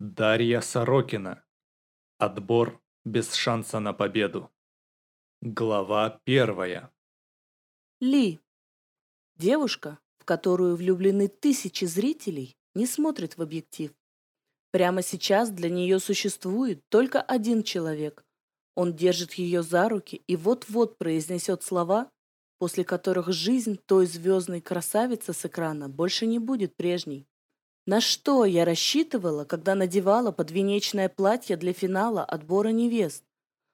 Дарья Сорокина. Отбор без шанса на победу. Глава первая. Ли. Девушка, в которую влюблены тысячи зрителей, не смотрит в объектив. Прямо сейчас для нее существует только один человек. Он держит ее за руки и вот-вот произнесет слова, после которых жизнь той звездной красавицы с экрана больше не будет прежней. На что я рассчитывала, когда надевала подвенечное платье для финала отбора невест?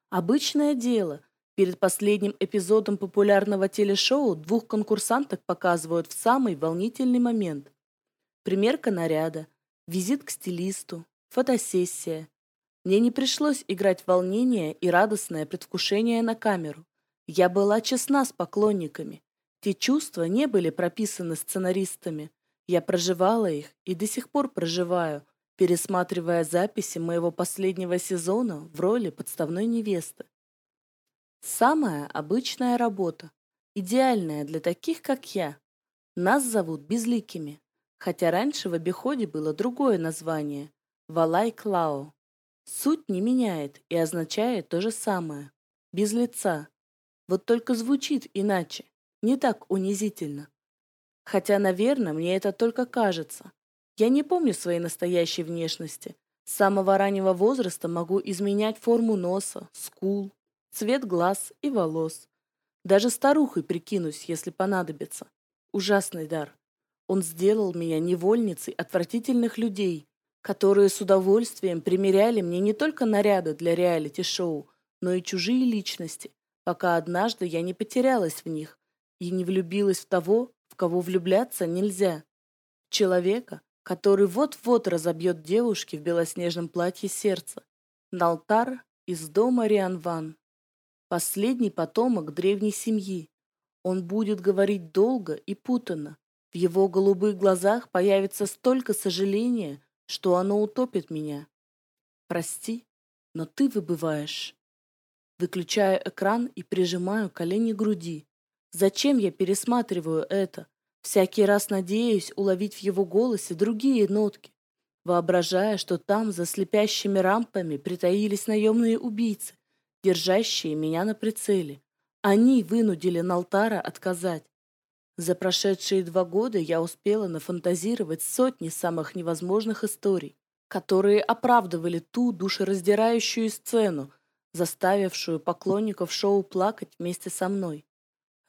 Обычное дело. Перед последним эпизодом популярного телешоу двух конкурсанток показывают в самый волнительный момент. Примерка наряда, визит к стилисту, фотосессия. Мне не пришлось играть волнение и радостное предвкушение на камеру. Я была честна с поклонниками. Те чувства не были прописаны сценаристами. Я проживала их и до сих пор проживаю, пересматривая записи моего последнего сезона в роли подставной невесты. Самая обычная работа, идеальная для таких, как я. Нас зовут безликими, хотя раньше в обиходе было другое название – Валай Клао. Суть не меняет и означает то же самое – без лица. Вот только звучит иначе, не так унизительно. Хотя, наверное, мне это только кажется. Я не помню своей настоящей внешности. С самого раннего возраста могу изменять форму носа, скул, цвет глаз и волос. Даже старухой прикинусь, если понадобится. Ужасный дар. Он сделал меня невольницей отвратительных людей, которые с удовольствием примеряли мне не только наряды для реалити-шоу, но и чужие личности, пока однажды я не потерялась в них и не влюбилась в того, кого влюбляться нельзя. Человека, который вот-вот разобьет девушке в белоснежном платье сердце. Налтар из дома Рианван. Последний потомок древней семьи. Он будет говорить долго и путанно. В его голубых глазах появится столько сожаления, что оно утопит меня. Прости, но ты выбываешь. Выключаю экран и прижимаю колени к груди. Зачем я пересматриваю это? Всякий раз надеюсь уловить в его голосе другие нотки, воображая, что там за слепящими рампами притаились наемные убийцы, держащие меня на прицеле. Они вынудили Налтара отказать. За прошедшие два года я успела нафантазировать сотни самых невозможных историй, которые оправдывали ту душераздирающую сцену, заставившую поклонников шоу плакать вместе со мной.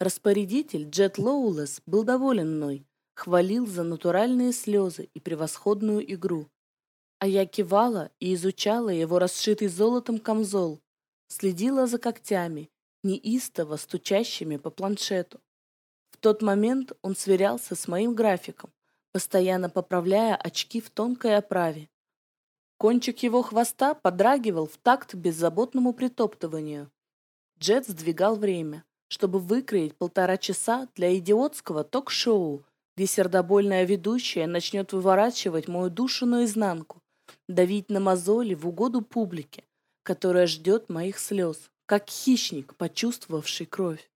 Распорядитель Джет Лоулес был доволен мной, хвалил за натуральные слезы и превосходную игру. А я кивала и изучала его расшитый золотом камзол, следила за когтями, неистово стучащими по планшету. В тот момент он сверялся с моим графиком, постоянно поправляя очки в тонкой оправе. Кончик его хвоста подрагивал в такт беззаботному притоптыванию. Джет сдвигал время чтобы выкроить полтора часа для идиотского ток-шоу, где сердобольная ведущая начнет выворачивать мою душу наизнанку, давить на мозоли в угоду публике, которая ждет моих слез, как хищник, почувствовавший кровь.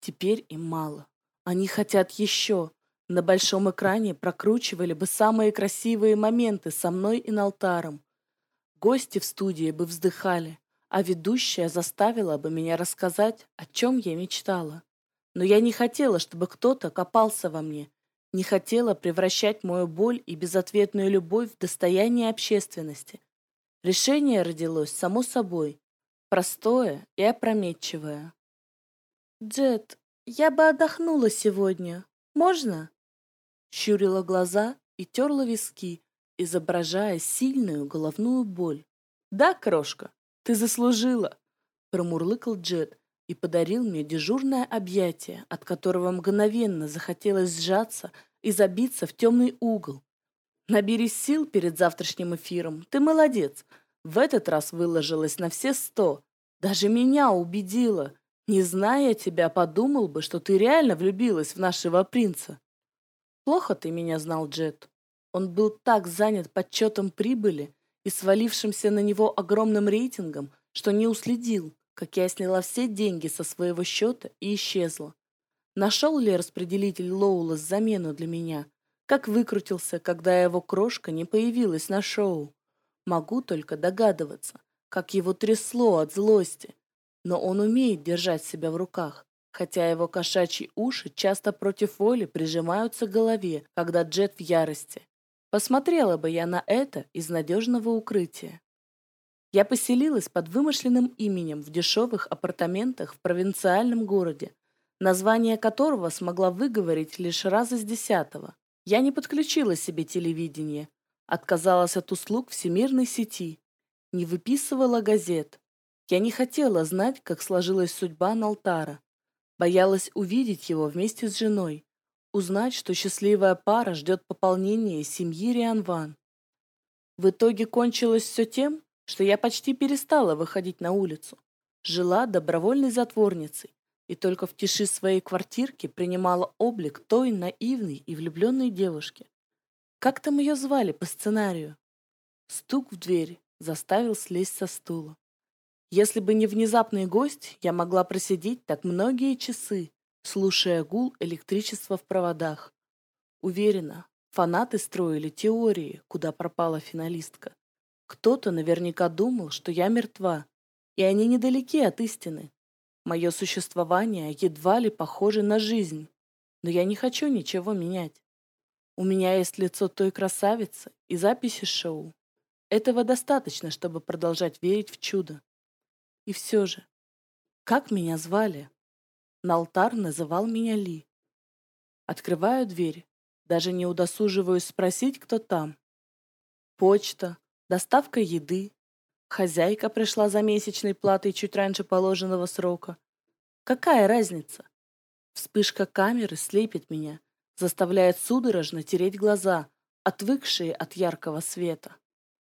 Теперь им мало. Они хотят еще. На большом экране прокручивали бы самые красивые моменты со мной и Налтаром. Гости в студии бы вздыхали а ведущая заставила бы меня рассказать, о чем я мечтала. Но я не хотела, чтобы кто-то копался во мне, не хотела превращать мою боль и безответную любовь в достояние общественности. Решение родилось само собой, простое и опрометчивое. «Джет, я бы отдохнула сегодня. Можно?» Щурила глаза и терла виски, изображая сильную головную боль. «Да, крошка, «Ты заслужила!» — промурлыкал Джет и подарил мне дежурное объятие, от которого мгновенно захотелось сжаться и забиться в темный угол. «Наберись сил перед завтрашним эфиром. Ты молодец. В этот раз выложилась на все сто. Даже меня убедила. Не зная тебя, подумал бы, что ты реально влюбилась в нашего принца». «Плохо ты меня знал, Джет. Он был так занят подсчетом прибыли, и свалившимся на него огромным рейтингом, что не уследил, как я сняла все деньги со своего счета и исчезла. Нашел ли распределитель Лоулас замену для меня? Как выкрутился, когда его крошка не появилась на шоу? Могу только догадываться, как его трясло от злости, но он умеет держать себя в руках, хотя его кошачьи уши часто против воли прижимаются к голове, когда Джет в ярости. Посмотрела бы я на это из надежного укрытия. Я поселилась под вымышленным именем в дешевых апартаментах в провинциальном городе, название которого смогла выговорить лишь раз из десятого. Я не подключила себе телевидение, отказалась от услуг всемирной сети, не выписывала газет. Я не хотела знать, как сложилась судьба Налтара. Боялась увидеть его вместе с женой, узнать, что счастливая пара ждет пополнения семьи Рианван. В итоге кончилось все тем, что я почти перестала выходить на улицу. Жила добровольной затворницей и только в тиши своей квартирки принимала облик той наивной и влюбленной девушки. Как там ее звали по сценарию? Стук в дверь заставил слезть со стула. Если бы не внезапный гость, я могла просидеть так многие часы, слушая гул электричества в проводах. Уверена, фанаты строили теории, куда пропала финалистка. Кто-то наверняка думал, что я мертва, и они недалеки от истины. Мое существование едва ли похоже на жизнь, но я не хочу ничего менять. У меня есть лицо той красавицы и записи шоу. Этого достаточно, чтобы продолжать верить в чудо. И все же, как меня звали? Налтар называл меня Ли. Открываю дверь, даже не удосуживаюсь спросить, кто там. Почта, доставка еды. Хозяйка пришла за месячной платой чуть раньше положенного срока. Какая разница? Вспышка камеры слепит меня, заставляет судорожно тереть глаза, отвыкшие от яркого света.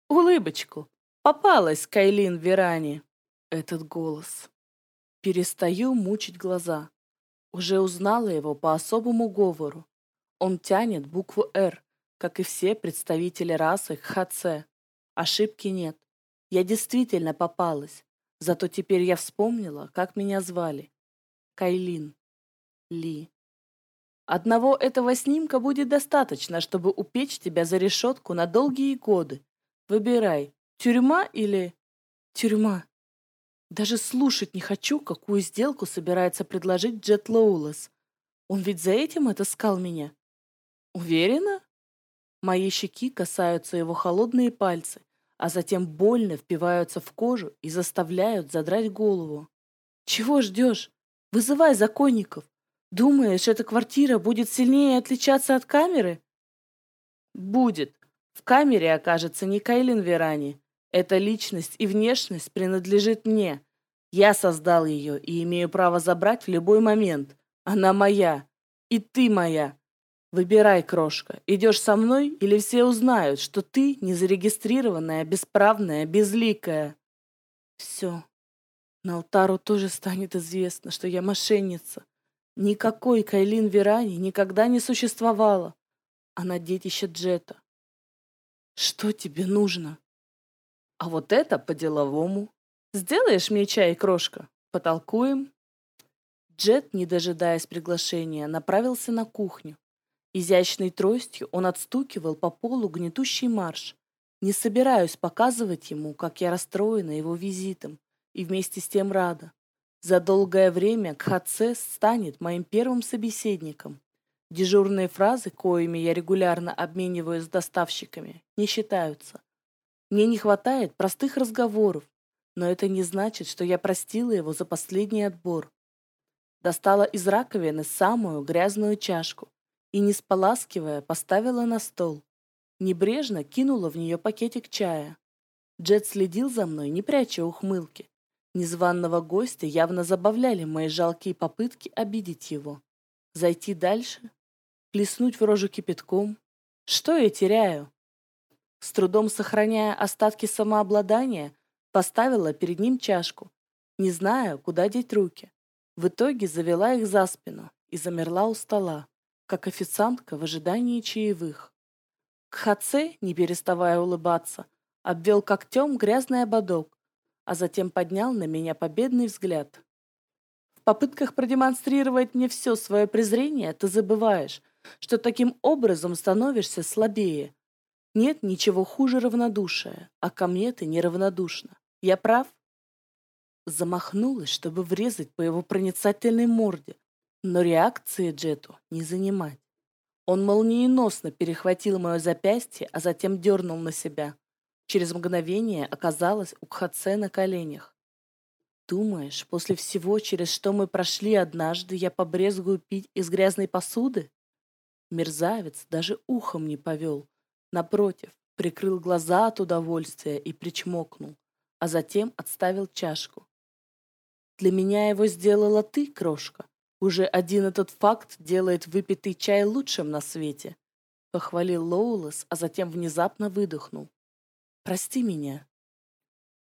Улыбочку. Попалась Кайлин Верани. Этот голос. Перестаю мучить глаза. Уже узнала его по особому говору. Он тянет букву «Р», как и все представители расы ХЦ. Ошибки нет. Я действительно попалась. Зато теперь я вспомнила, как меня звали. Кайлин. Ли. Одного этого снимка будет достаточно, чтобы упечь тебя за решетку на долгие годы. Выбирай, тюрьма или... Тюрьма. Даже слушать не хочу, какую сделку собирается предложить Джет Лоулес. Он ведь за этим отыскал меня. Уверена? Мои щеки касаются его холодные пальцы а затем больно впиваются в кожу и заставляют задрать голову. Чего ждешь? Вызывай законников. Думаешь, эта квартира будет сильнее отличаться от камеры? Будет. В камере окажется не Кайлин Верани. Эта личность и внешность принадлежит мне. Я создал ее и имею право забрать в любой момент. Она моя. И ты моя. Выбирай, крошка, идешь со мной или все узнают, что ты незарегистрированная, бесправная, безликая. Все. На Алтару тоже станет известно, что я мошенница. Никакой Кайлин Верани никогда не существовало. Она детище Джета. Что тебе нужно? А вот это по-деловому. Сделаешь мне чай, крошка? Потолкуем? Джет, не дожидаясь приглашения, направился на кухню. Изящной тростью он отстукивал по полу гнетущий марш. Не собираюсь показывать ему, как я расстроена его визитом, и вместе с тем рада. За долгое время Кхаце станет моим первым собеседником. Дежурные фразы, коими я регулярно обмениваюсь с доставщиками, не считаются. Мне не хватает простых разговоров, но это не значит, что я простила его за последний отбор. Достала из раковины самую грязную чашку, и, не споласкивая, поставила на стол. Небрежно кинула в нее пакетик чая. Джет следил за мной, не пряча ухмылки. Незваного гостя явно забавляли мои жалкие попытки обидеть его. Зайти дальше? Плеснуть в рожу кипятком? Что я теряю? С трудом сохраняя остатки самообладания, поставила перед ним чашку, не зная, куда деть руки. В итоге завела их за спину и замерла у стола как официантка в ожидании чаевых. Кхаце, не переставая улыбаться, обвел когтем грязный ободок, а затем поднял на меня победный взгляд. В попытках продемонстрировать мне все свое презрение ты забываешь, что таким образом становишься слабее. Нет ничего хуже равнодушия, а ко мне ты неравнодушна. Я прав? Замахнулась, чтобы врезать по его проницательной морде, но реакции Джету не занимать. Он молниеносно перехватил мое запястье, а затем дернул на себя. Через мгновение оказалась у Кхаце на коленях. Думаешь, после всего, через что мы прошли однажды, я побрезгую пить из грязной посуды? Мерзавец даже ухом не повел. Напротив, прикрыл глаза от удовольствия и причмокнул, а затем отставил чашку. Для меня его сделала ты, крошка. Уже один этот факт делает выпитый чай лучшим на свете. Похвалил Лоулес, а затем внезапно выдохнул. Прости меня.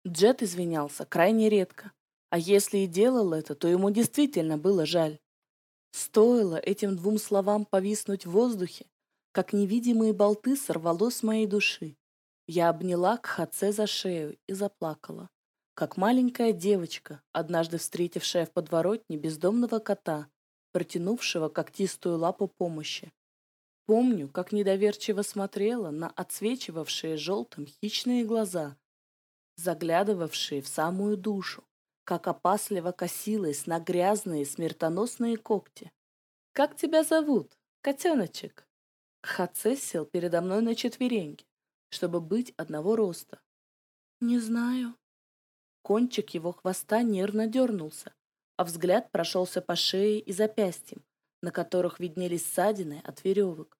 Джет извинялся крайне редко. А если и делал это, то ему действительно было жаль. Стоило этим двум словам повиснуть в воздухе, как невидимые болты сорвало с моей души. Я обняла Кхаце за шею и заплакала, как маленькая девочка, однажды встретившая в подворотне бездомного кота, протянувшего когтистую лапу помощи. Помню, как недоверчиво смотрела на отсвечивавшие желтым хищные глаза, заглядывавшие в самую душу, как опасливо косилась на грязные смертоносные когти. «Как тебя зовут, котеночек?» Хаце сел передо мной на четвереньки, чтобы быть одного роста. «Не знаю». Кончик его хвоста нервно дернулся, а взгляд прошелся по шее и запястьям, на которых виднелись ссадины от веревок.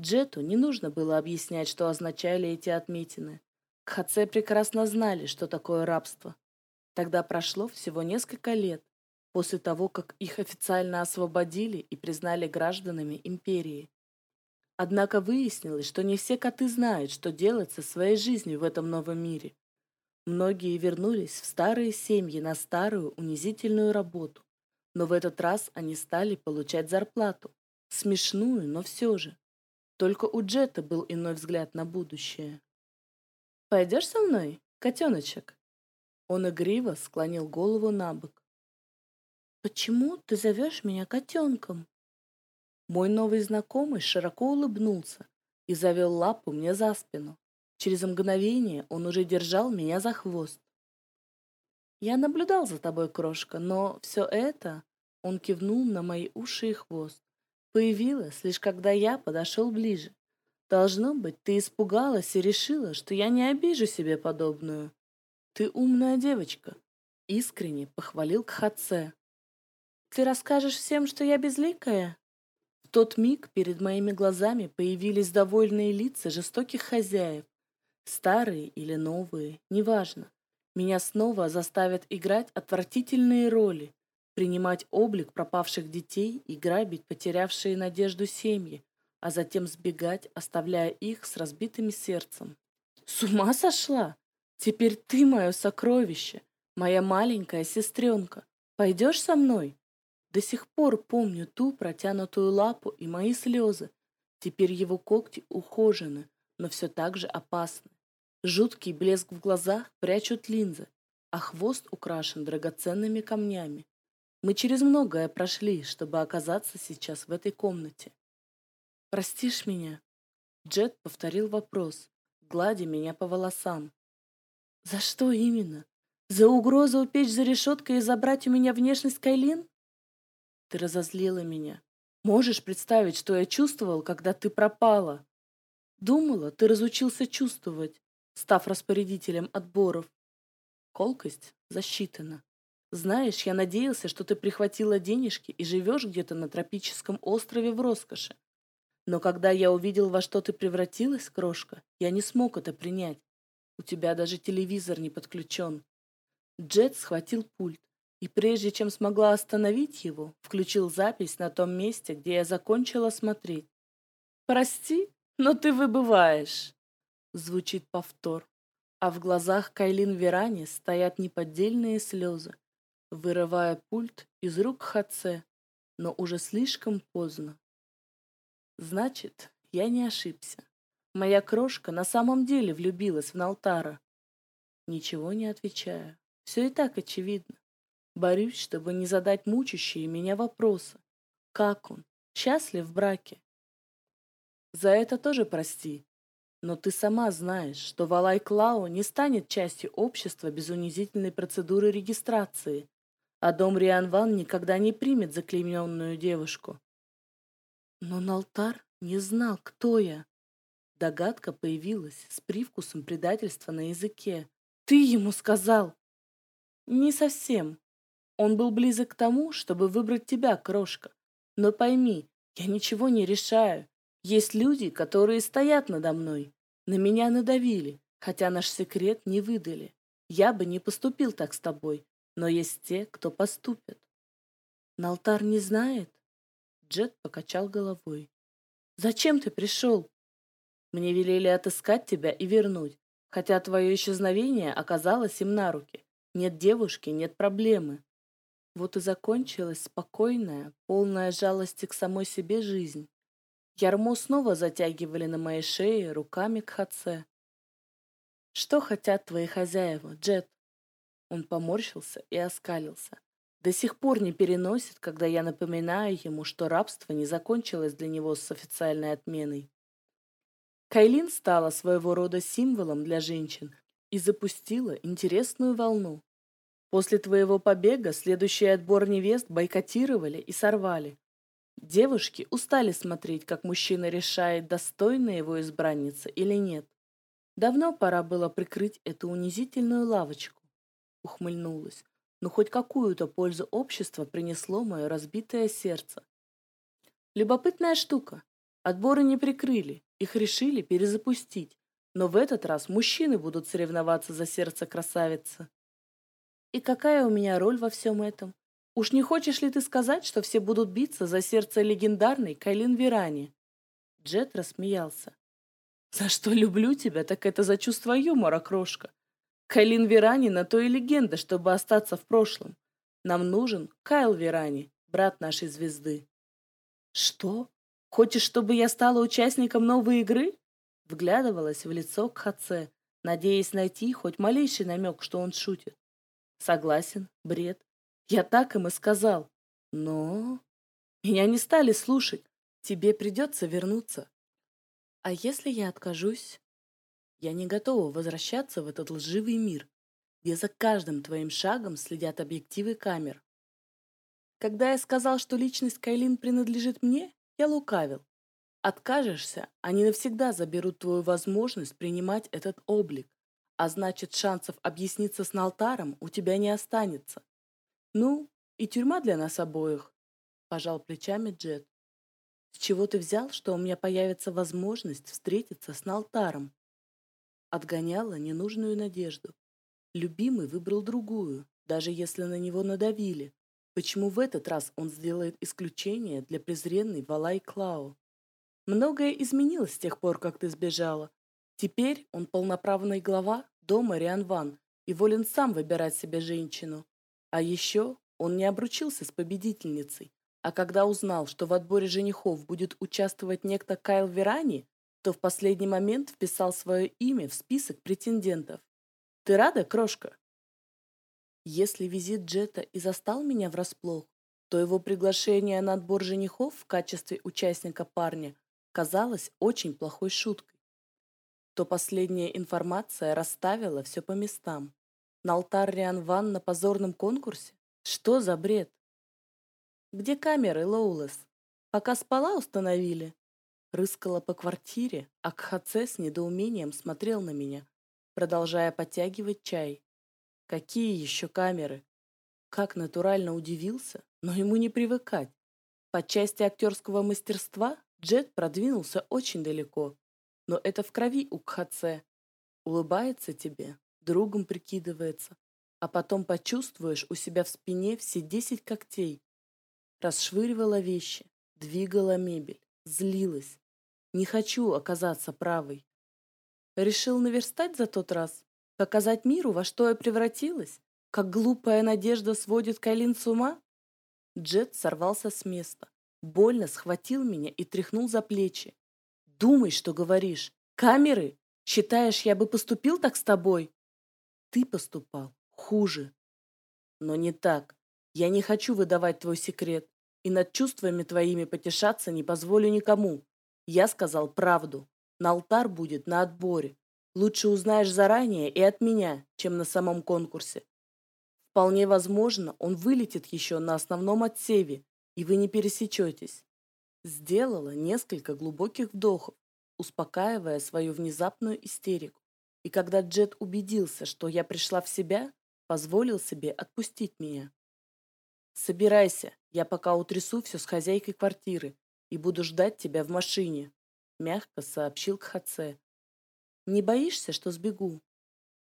Джету не нужно было объяснять, что означали эти отметины. Кхаце прекрасно знали, что такое рабство. Тогда прошло всего несколько лет после того, как их официально освободили и признали гражданами империи. Однако выяснилось, что не все коты знают, что делать со своей жизнью в этом новом мире. Многие вернулись в старые семьи на старую унизительную работу, но в этот раз они стали получать зарплату. Смешную, но все же. Только у Джета был иной взгляд на будущее. «Пойдешь со мной, котеночек?» Он игриво склонил голову на бок. «Почему ты зовешь меня котенком?» Мой новый знакомый широко улыбнулся и завел лапу мне за спину. Через мгновение он уже держал меня за хвост. «Я наблюдал за тобой, крошка, но все это...» Он кивнул на мои уши и хвост. «Появилось, лишь когда я подошел ближе. Должно быть, ты испугалась и решила, что я не обижу себе подобную. «Ты умная девочка», — искренне похвалил Кхаце. «Ты расскажешь всем, что я безликая?» В тот миг перед моими глазами появились довольные лица жестоких хозяев. Старые или новые, неважно. Меня снова заставят играть отвратительные роли, принимать облик пропавших детей и грабить потерявшие надежду семьи, а затем сбегать, оставляя их с разбитым сердцем. С ума сошла? Теперь ты мое сокровище, моя маленькая сестренка. Пойдешь со мной? До сих пор помню ту протянутую лапу и мои слезы. Теперь его когти ухожены, но все так же опасны. Жуткий блеск в глазах прячут линзы, а хвост украшен драгоценными камнями. Мы через многое прошли, чтобы оказаться сейчас в этой комнате. «Простишь меня?» Джет повторил вопрос, гладя меня по волосам. За что именно? За угрозу упечь за решеткой и забрать у меня внешность Кайлин? Ты разозлила меня. Можешь представить, что я чувствовал, когда ты пропала? Думала, ты разучился чувствовать, став распорядителем отборов. Колкость засчитана. Знаешь, я надеялся, что ты прихватила денежки и живешь где-то на тропическом острове в роскоши. Но когда я увидел, во что ты превратилась, крошка, я не смог это принять. У тебя даже телевизор не подключен. Джет схватил пульт и прежде чем смогла остановить его, включил запись на том месте, где я закончила смотреть. «Прости, но ты выбываешь», — звучит повтор, а в глазах Кайлин Верани стоят неподдельные слезы, вырывая пульт из рук Хаце, но уже слишком поздно. Значит, я не ошибся. Моя крошка на самом деле влюбилась в Налтара. Ничего не отвечаю. Все и так очевидно. Борюсь, чтобы не задать мучащие меня вопросы. Как он? Счастлив в браке? За это тоже прости. Но ты сама знаешь, что Валай Клау не станет частью общества без унизительной процедуры регистрации, а дом Рианван никогда не примет заклейменную девушку. Но Налтар не знал, кто я. Догадка появилась с привкусом предательства на языке. «Ты ему сказал!» «Не совсем. Он был близок к тому, чтобы выбрать тебя, крошка. Но пойми, я ничего не решаю. Есть люди, которые стоят надо мной. На меня надавили, хотя наш секрет не выдали. Я бы не поступил так с тобой, но есть те, кто поступит. Налтар не знает? Джет покачал головой. Зачем ты пришел? Мне велели отыскать тебя и вернуть, хотя твое исчезновение оказалось им на руки. Нет девушки, нет проблемы. Вот и закончилась спокойная, полная жалости к самой себе жизнь. Ярмо снова затягивали на моей шее руками к хаце. «Что хотят твои хозяева, Джет?» Он поморщился и оскалился. До сих пор не переносит, когда я напоминаю ему, что рабство не закончилось для него с официальной отменой. Кайлин стала своего рода символом для женщин и запустила интересную волну. После твоего побега следующий отбор невест бойкотировали и сорвали. Девушки устали смотреть, как мужчина решает, достойна его избранница или нет. Давно пора было прикрыть эту унизительную лавочку. Ухмыльнулась. Но хоть какую-то пользу общества принесло мое разбитое сердце. Любопытная штука. Отборы не прикрыли, их решили перезапустить. Но в этот раз мужчины будут соревноваться за сердце красавицы. И какая у меня роль во всем этом? Уж не хочешь ли ты сказать, что все будут биться за сердце легендарной Кайлин Верани? Джет рассмеялся. За что люблю тебя, так это за чувство юмора, крошка. Кайлин Верани на то и легенда, чтобы остаться в прошлом. Нам нужен Кайл Верани, брат нашей звезды. Что? Хочешь, чтобы я стала участником новой игры? Вглядывалась в лицо Кхаце, надеясь найти хоть малейший намек, что он шутит. Согласен, бред. Я так им и сказал. Но... Меня не стали слушать. Тебе придется вернуться. А если я откажусь? Я не готова возвращаться в этот лживый мир, где за каждым твоим шагом следят объективы камер. Когда я сказал, что личность Кайлин принадлежит мне, я лукавил. Откажешься, они навсегда заберут твою возможность принимать этот облик. А значит, шансов объясниться с Налтаром у тебя не останется. Ну, и тюрьма для нас обоих, пожал плечами Джет. С чего ты взял, что у меня появится возможность встретиться с Налтаром? Отгоняла ненужную надежду. Любимый выбрал другую, даже если на него надавили. Почему в этот раз он сделает исключение для презренной Валай Клау? Многое изменилось с тех пор, как ты сбежала, Теперь он полноправный глава дома Рианван и волен сам выбирать себе женщину. А еще он не обручился с победительницей, а когда узнал, что в отборе женихов будет участвовать некто Кайл Верани, то в последний момент вписал свое имя в список претендентов. Ты рада, крошка? Если визит Джета и застал меня врасплох, то его приглашение на отбор женихов в качестве участника парня казалось очень плохой шуткой то последняя информация расставила все по местам. На алтарь Риан Ван на позорном конкурсе? Что за бред? Где камеры, Лоулес? Пока спала, установили. Рыскала по квартире, а Кхаце с недоумением смотрел на меня, продолжая подтягивать чай. Какие еще камеры? Как натурально удивился, но ему не привыкать. По части актерского мастерства Джет продвинулся очень далеко но это в крови у Кхаце. Улыбается тебе, другом прикидывается, а потом почувствуешь у себя в спине все десять когтей. Расшвыривала вещи, двигала мебель, злилась. Не хочу оказаться правой. Решил наверстать за тот раз, показать миру, во что я превратилась, как глупая надежда сводит Кайлин с ума? Джет сорвался с места, больно схватил меня и тряхнул за плечи. Думай, что говоришь. Камеры? Считаешь, я бы поступил так с тобой? Ты поступал хуже. Но не так. Я не хочу выдавать твой секрет. И над чувствами твоими потешаться не позволю никому. Я сказал правду. На алтар будет на отборе. Лучше узнаешь заранее и от меня, чем на самом конкурсе. Вполне возможно, он вылетит еще на основном отсеве, и вы не пересечетесь. Сделала несколько глубоких вдохов, успокаивая свою внезапную истерику. И когда Джет убедился, что я пришла в себя, позволил себе отпустить меня. «Собирайся, я пока утрясу все с хозяйкой квартиры и буду ждать тебя в машине», мягко сообщил Кхаце. «Не боишься, что сбегу?»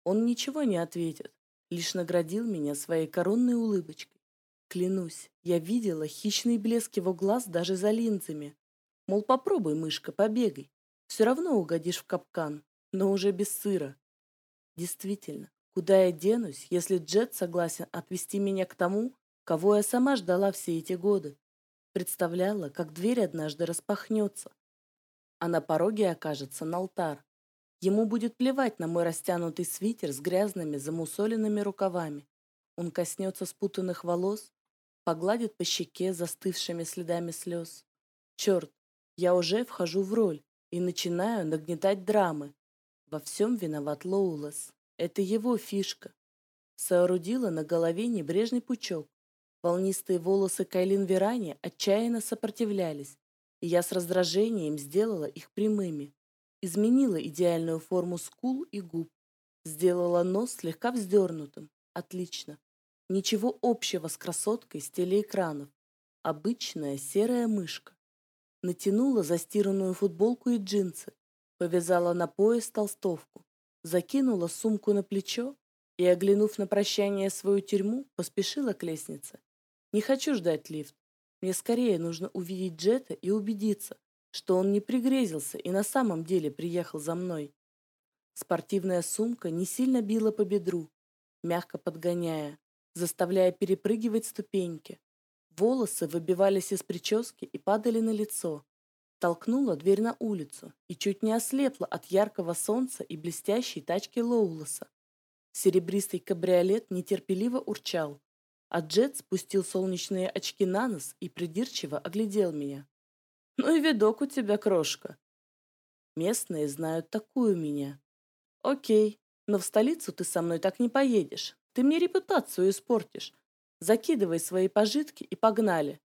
Он ничего не ответит, лишь наградил меня своей коронной улыбочкой. Клянусь, я видела хищный блеск его глаз даже за линзами. Мол, попробуй, мышка, побегай. Все равно угодишь в капкан, но уже без сыра. Действительно, куда я денусь, если Джет согласен отвести меня к тому, кого я сама ждала все эти годы? Представляла, как дверь однажды распахнется, а на пороге окажется Налтар. Ему будет плевать на мой растянутый свитер с грязными замусоленными рукавами. Он коснется спутанных волос, погладит по щеке застывшими следами слез. Черт, я уже вхожу в роль и начинаю нагнетать драмы. Во всем виноват Лоулас. Это его фишка. Соорудила на голове небрежный пучок. Волнистые волосы Кайлин Верани отчаянно сопротивлялись, и я с раздражением сделала их прямыми. Изменила идеальную форму скул и губ. Сделала нос слегка вздернутым. Отлично. Ничего общего с красоткой с телеэкранов. Обычная серая мышка. Натянула застиранную футболку и джинсы. Повязала на пояс толстовку. Закинула сумку на плечо и, оглянув на прощание свою тюрьму, поспешила к лестнице. Не хочу ждать лифт. Мне скорее нужно увидеть Джета и убедиться, что он не пригрезился и на самом деле приехал за мной. Спортивная сумка не сильно била по бедру, мягко подгоняя, заставляя перепрыгивать ступеньки. Волосы выбивались из прически и падали на лицо. Толкнула дверь на улицу и чуть не ослепла от яркого солнца и блестящей тачки Лоулоса. Серебристый кабриолет нетерпеливо урчал, а Джет спустил солнечные очки на нос и придирчиво оглядел меня. Ну и видок у тебя, крошка. Местные знают такую меня. Окей, но в столицу ты со мной так не поедешь. Ты мне репутацию испортишь. Закидывай свои пожитки и погнали.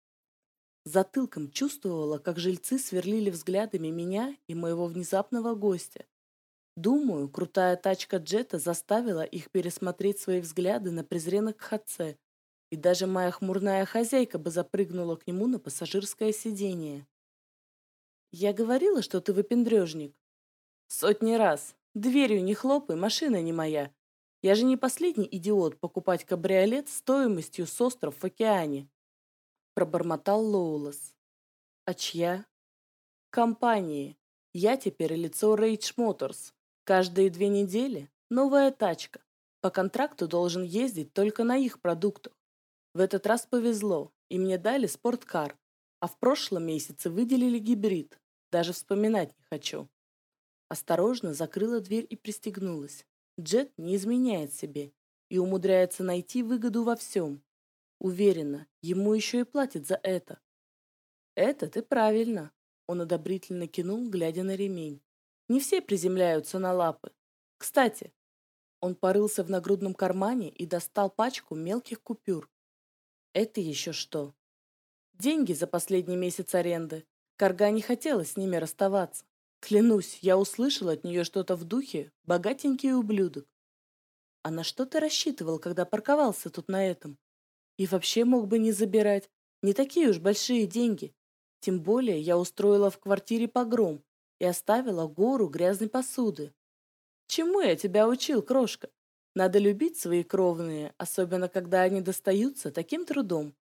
Затылком чувствовала, как жильцы сверлили взглядами меня и моего внезапного гостя. Думаю, крутая тачка Джета заставила их пересмотреть свои взгляды на презренных Хатсе, и даже моя хмурная хозяйка бы запрыгнула к нему на пассажирское сиденье. Я говорила, что ты выпендрежник. Сотни раз. Дверью не хлопай, машина не моя. Я же не последний идиот покупать кабриолет стоимостью с остров в океане. Пробормотал Лоулас. А чья? Компании. Я теперь лицо Rage Motors. Каждые две недели новая тачка. По контракту должен ездить только на их продуктах. В этот раз повезло, и мне дали спорткар, а в прошлом месяце выделили гибрид. Даже вспоминать не хочу. Осторожно закрыла дверь и пристегнулась. Джет не изменяет себе и умудряется найти выгоду во всем. Уверена, ему еще и платят за это. Это ты правильно. Он одобрительно кинул, глядя на ремень. Не все приземляются на лапы. Кстати, он порылся в нагрудном кармане и достал пачку мелких купюр. Это еще что? Деньги за последний месяц аренды. Карга не хотела с ними расставаться. Клянусь, я услышал от нее что-то в духе «богатенький ублюдок». А на что ты рассчитывал, когда парковался тут на этом? И вообще мог бы не забирать. Не такие уж большие деньги. Тем более я устроила в квартире погром и оставила гору грязной посуды. Чему я тебя учил, крошка? Надо любить свои кровные, особенно когда они достаются таким трудом.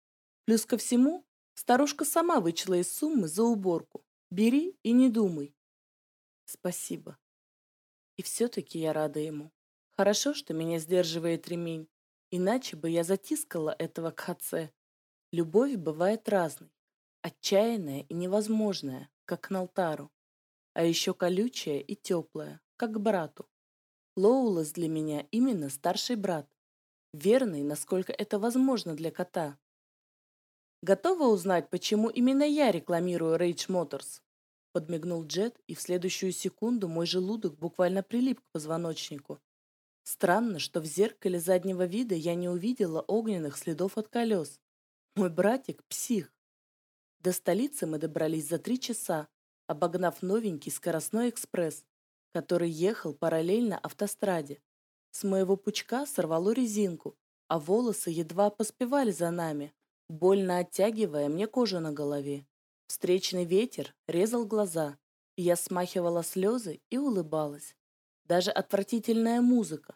Плюс ко всему, Старушка сама вычла из суммы за уборку. Бери и не думай. Спасибо. И все-таки я рада ему. Хорошо, что меня сдерживает ремень. Иначе бы я затискала этого кхаце. Любовь бывает разной. Отчаянная и невозможная, как к Налтару. А еще колючая и теплая, как к брату. Лоулас для меня именно старший брат. Верный, насколько это возможно для кота. Готова узнать, почему именно я рекламирую Rage Motors? Подмигнул Джет, и в следующую секунду мой желудок буквально прилип к позвоночнику. Странно, что в зеркале заднего вида я не увидела огненных следов от колес. Мой братик – псих. До столицы мы добрались за три часа, обогнав новенький скоростной экспресс, который ехал параллельно автостраде. С моего пучка сорвало резинку, а волосы едва поспевали за нами, больно оттягивая мне кожу на голове. Встречный ветер резал глаза, и я смахивала слезы и улыбалась. Даже отвратительная музыка,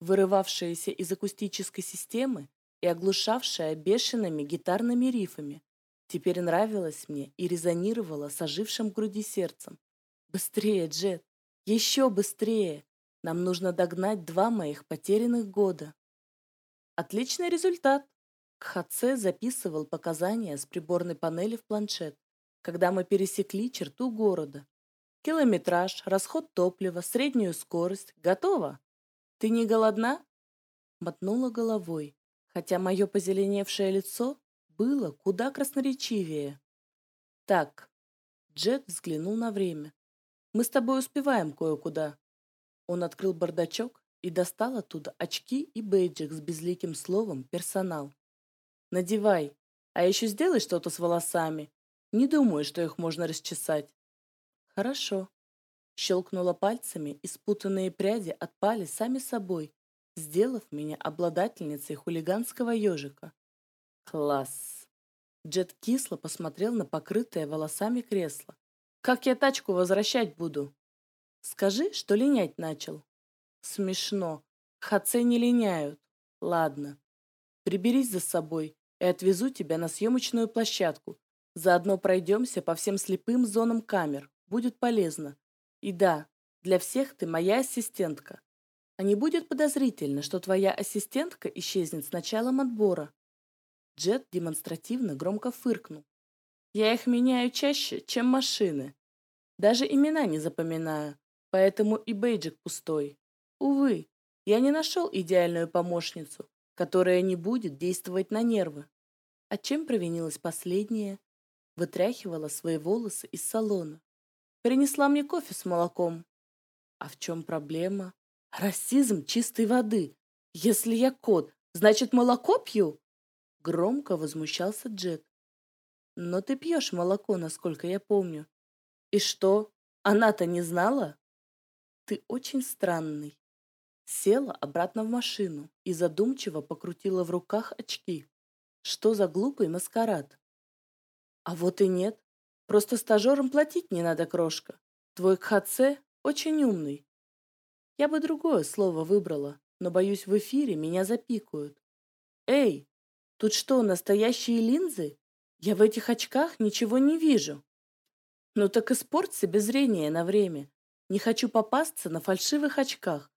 вырывавшаяся из акустической системы и оглушавшая бешеными гитарными рифами, теперь нравилась мне и резонировала с ожившим в груди сердцем. «Быстрее, Джет! Еще быстрее! Нам нужно догнать два моих потерянных года!» Отличный результат! Кхаце записывал показания с приборной панели в планшет когда мы пересекли черту города. Километраж, расход топлива, среднюю скорость. Готово? Ты не голодна? Мотнула головой, хотя мое позеленевшее лицо было куда красноречивее. Так, Джет взглянул на время. Мы с тобой успеваем кое-куда. Он открыл бардачок и достал оттуда очки и бейджик с безликим словом «персонал». Надевай, а еще сделай что-то с волосами не думаю, что их можно расчесать. Хорошо. Щелкнула пальцами, и спутанные пряди отпали сами собой, сделав меня обладательницей хулиганского ежика. Класс. Джет кисло посмотрел на покрытое волосами кресло. Как я тачку возвращать буду? Скажи, что линять начал. Смешно. Хаце не линяют. Ладно. Приберись за собой и отвезу тебя на съемочную площадку, Заодно пройдемся по всем слепым зонам камер. Будет полезно. И да, для всех ты моя ассистентка. А не будет подозрительно, что твоя ассистентка исчезнет с началом отбора. Джет демонстративно громко фыркнул. Я их меняю чаще, чем машины. Даже имена не запоминаю, поэтому и бейджик пустой. Увы, я не нашел идеальную помощницу, которая не будет действовать на нервы. А чем провинилась последняя? Вытряхивала свои волосы из салона. Принесла мне кофе с молоком. А в чем проблема? Расизм чистой воды. Если я кот, значит молоко пью? Громко возмущался Джет. Но ты пьешь молоко, насколько я помню. И что, она-то не знала? Ты очень странный. Села обратно в машину и задумчиво покрутила в руках очки. Что за глупый маскарад? А вот и нет. Просто стажерам платить не надо, крошка. Твой Кхаце очень умный. Я бы другое слово выбрала, но, боюсь, в эфире меня запикают. Эй, тут что, настоящие линзы? Я в этих очках ничего не вижу. Ну так испорт себе зрение на время. Не хочу попасться на фальшивых очках.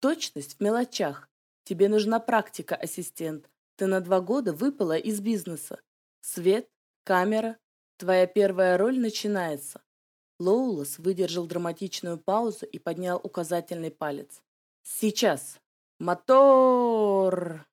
Точность в мелочах. Тебе нужна практика, ассистент. Ты на два года выпала из бизнеса. Свет, Камера, твоя первая роль начинается. Лоулас выдержал драматичную паузу и поднял указательный палец. Сейчас. Мотор!